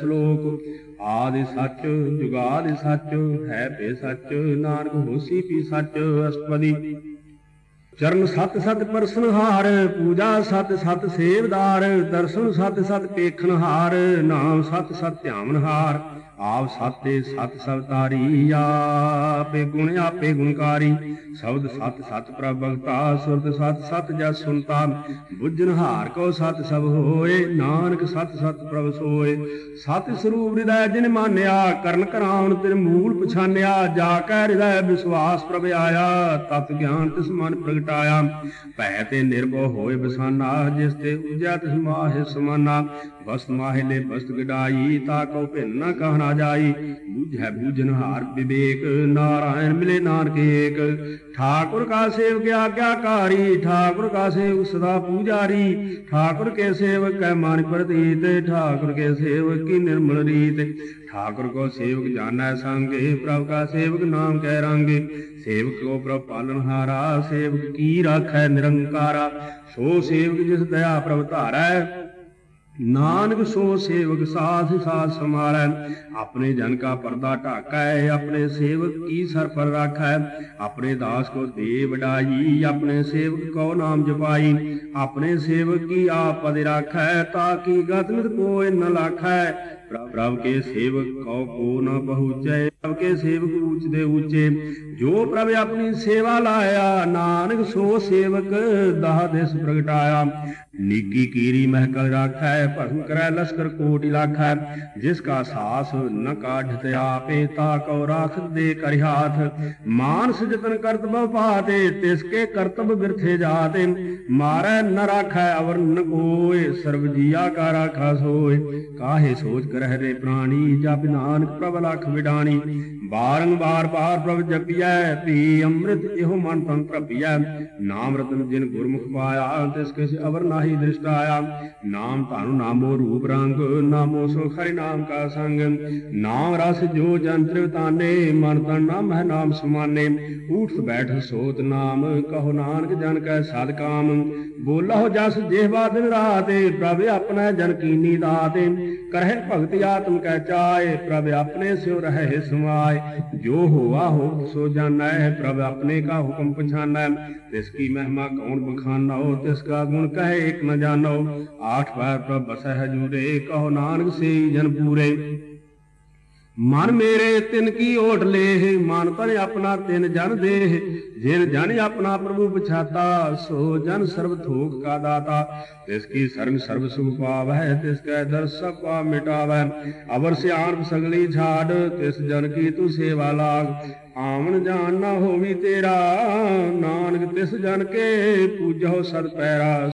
ਸ਼ਲੋਕ ਆਦਿ ਸੱਚ ਜੁਗਾਦਿ ਸੱਚ ਹੈ ਭੇ ਸੱਚ ਨਾਨਕ ਹੋਸੀ ਪੀ ਸੱਚ ਅਸਪਦੀ ਚਰਨ ਸਤ ਸਤ ਪਰਸਨਹਾਰ ਪੂਜਾ ਸਤ ਸਤ ਸੇਵਦਾਰ, ਦਰਸ਼ਨ ਸਤ ਸਤ ਪੇਖਨਹਾਰ ਨਾਮ ਸਤ ਸਤ ਧਿਆਵਨਹਾਰ ਆਪ ਸਤੇ ਸਤ ਸਵਤਾਰੀ ਆਪੇ ਗੁਣ ਆਪੇ ਗੁਣਕਾਰੀ। ਸ਼ਬਦ ਸਤ ਸਤ ਪ੍ਰਭ ਸੁਰਤ ਸਤ ਸਤ ਜਸ ਸੁਨਤਾ। ਬੁੱਝਨਹਾਰ ਕੋ ਸਤ ਸਭ ਹੋਏ, ਨਾਨਕ ਸਤ ਸਤ ਪ੍ਰਭ ਸੋਏ। ਸਤ ਸਰੂਪ ਹਿਰਦੈ ਜਿਨ ਮਾਨਿਆ, ਕਰਨ ਕਰਾਉਣ ਤਿਨ ਮੂਲ ਪਛਾਨਿਆ। ਜਾ ਕੈ ਹਿਰਦੈ ਵਿਸ਼ਵਾਸ ਪ੍ਰਭ ਆਇਆ, ਤਤ ਗਿਆਨ ਤਿਸ ਮਨ ਪ੍ਰਗਟਾਇਆ ਭੈ ਤੇ ਨਿਰਭਉ ਹੋਏ ਬਸਾਨਾ, ਜਿਸ ਤੇ ਉਜਿਆ ਤਿਸ ਮਾਹਿ ਸਮਾਨਾ। ਵਸਤ ਮਾਹਿ ਲੈ ਵਸਤ ਗਡਾਈ, ਤਾ ਕਉ ਭਿੰਨ ਨ ਕਹ ਨਾ ਜਾਈ। ਬੁਝੈ ਬੂਝਨਹਾਰ ਵਿਵੇਕ, ਨਾਰਾਇਣ ਮਿਲੇ ਨਾਨਕ ਏਕ। ਠਾਕੁਰ ਕਾ ਸੇਵਕ ਆਗਿਆਕਾਰੀ, ਠਾਕੁਰ ਕਾ ਸੇਵਕ ਸਦਾ ਪੂਜਾਰੀ। ਠਾਕੁਰ ਕੇ ਸੇਵਕ ਕੈ ਮਨ ਪ੍ਰਤੀਤ, ਠਾਕੁਰ ਕੇ ਸੇਵਕ ਕੀ ਨਿਰਮਲ ਰੀਤ। ਠਾਕੁਰ ਕੋ ਸੇਵਕ ਜਾਣੈ ਸੰਗੇ ਪ੍ਰਭ ਕਾ ਸੇਵਕ ਨਾਮ ਕੈ ਰਾਂਗੇ ਸੇਵਕ ਕੋ ਪ੍ਰਭ ਪਾਲਨਹਾਰਾ ਸੇਵਕ ਕੀ ਰਾਖੈ ਨਿਰੰਕਾਰਾ ਸੋ ਸੇਵਕ ਜਿਸ ਦਇਆ ਪ੍ਰਭ ਧਾਰੈ ਨਾਨਕ ਸੋ ਸੇਵਕ ਸਾਥ ਸਾਥ ਸਮਾਰੈ ਆਪਣੇ ਜਨ ਕਾ ਪਰਦਾ ਢਾਕੈ ਆਪਣੇ ਸੇਵਕ ਕੀ ਸਰ ਪਰ ਰਾਖੈ ਆਪਣੇ ਦਾਸ ਕੋ ਦੇ ਵਡਾਈ ਆਪਣੇ ਸੇਵਕ ਕੋ ਨਾਮ ਜਪਾਈ ਆਪਣੇ ਸੇਵਕ ਕੀ ਆਪ ਪਦ ਰਾਖੈ ਤਾਂ ਕੀ ਗਤ ਨਿਤ ਕੋਇ ਨ ਲਾਖੈ ਪ੍ਰਭ ਕੇ ਸੇਵਕ ਕਉ ਕੋ ਨ ਪਹੁੰਚੈ, ਪ੍ਰਭ ਕੇ ਸੇਵਕ ਊਚ ਦੇ ਊਚੇ। ਜੋ ਪ੍ਰਭ ਆਪਣੀ ਸੇਵਾ ਲਾਇਆ, ਨਾਨਕ ਸੋ ਸੇਵਕ ਦਾਹ ਦੇਸ ਪ੍ਰਗਟਾਇਆ। ਨੀਕੀ ਕੀਰੀ ਮਹਿਕਲ ਰਾਖੈ ਭਸਮ ਕਰੈ ਲਸ਼ਕਰ ਕੋਟਿ ਲਾਖੈ ਜਿਸ ਕਾ ਸਾਸ ਨ ਕਾਢਤ ਆਪੇ ਤਾ ਕਉ ਰਾਖਤ ਦੇ ਕਰਿ ਹਾਥ। ਮਾਨਸ ਜਤਨ ਕਰਤ ਬਉ ਪਾਤੇ ਤਿਸ ਕੇ ਕਰਤਬ ਬਿਰਥੇ ਜਾਤੇ। ਮਾਰੈ ਨ ਰਾਖੈ, ਅਵਰ ਨ ਕੋਇ ਸਰਬ ਜੀਆ ਕਾ ਰਾਖਾ ਸੋਏ। ਕਾਹੇ ਸੋਚ ਕਰਹਿ ਰੇ ਪ੍ਰਾਣੀ, ਜਪ ਨਾਨਕ ਪ੍ਰਭ ਲਖ ਵਿਡਾਣੀ। ਬਾਰੰਬਾਰ ਬਾਰ ਪ੍ਰਭ ਜਪੀਐ ਪੀ ਅੰਮ੍ਰਿਤ ਇਹੋ ਮਨ ਤਨ ਪ੍ਰਭੀਐ। ਨਾਮ ਰਤਨ ਜਿਨ ਗੁਰਮੁਖ ਪਾਇਆ, ਤਿਸ ਕਿਸ ਅਵਰ ਨਾਹੀ ਦ੍ਰਿਸ਼ਟ ਆਇਆ ਨਾਮ ਧਨ ਨਾਮੋ ਰੂਪ ਰੰਗ, ਨਾਮੋ ਸੁਖ ਹਰਿ ਨਾਮ ਕਾ ਸੰਗ। ਨਾਮ ਰਸ ਜੋ ਜਨ ਤ੍ਰਿਵਤਾਨੇ ਮਨ ਤਨ ਨਾਮ ਹੈ ਨਾਮ ਸਮਾਨੇ। ਊਠ ਬੈਠ ਸੋਤ ਨਾਮ, ਕਹੋ ਨਾਨਕ ਜਨ ਕੈ ਸਦ ਕਾਮ। ਬੋਲਹੁ ਜਸ ਜਿਹਵਾ ਦਿਨ ਰਾਤੇ, ਪ੍ਰਭ ਆਪਣਾ ਜਨ ਕੀਨੀ ਦਾਤੇ। ਕਰਹਿ ਭਗਤ ਆਤਮ ਕੈ ਚਾਏ, ਪ੍ਰਭ ਆਪਣੇ ਸਿਉ ਰਹਿ ਸਮਾਏ। ਜੋ ਹੋਆ ਹੋ ਸੋ ਜਾਣੈ, ਪ੍ਰਭ ਆਪਣੇ ਕਾ ਹੁਕਮ ਪਛਾਨੈ। ਤਿਸ ਕੀ ਮਹਿਮਾ ਕੌਣ ਬਖਾਨੋ ਤਿਸ ਕਾ ਗੁਣ ਕਹੇ ਇਕ ਨ ਜਾਣੋ। ਆਠ ਵਾਰ ਪ੍ਰਭ ਬਸੈ ਹਜੂਰੇ ਕਹੋ ਨਾਨਕ ਸੇ ਜਨ ਪੂਰੇ। ਮਨ ਮੇਰੇ ਤਿਨ ਕੀ ਓਟ ਲੇਹ, ਮਨ ਤਨ ਆਪਣਾ ਤਿਨ ਜਨ ਦੇਹ। ਜਿਨ ਜਨ ਆਪਣਾ ਪ੍ਰਭੂ ਪਛਾਤਾ, ਸੋ ਜਨ ਸਰਬ ਥੋਕ ਕਾ ਦਾਤਾ। ਤਿਸ ਕੀ ਸਰੰਗ ਸਰਬ ਸੁਖ ਪਾਵੈ ਤਿਸ ਕੈ ਦਰਸ ਸਭ ਪਾ ਮਿਟਾਵੈ ਅਵਰ ਸਿਆਣ ਸਗਲੀ ਛਾੜ, ਤਿਸ ਜਨ ਕੀ ਤੂੰ ਸੇਵਾ ਲਾਗ। ਆਵਣ ਜਾਣ ਨਾ ਹੋਵੀ ਤੇਰਾ, ਨਾਨਕ ਤਿਸ ਜਨ ਕੇ ਪੂਜੋ ਸਤ ਪੈਰਾ।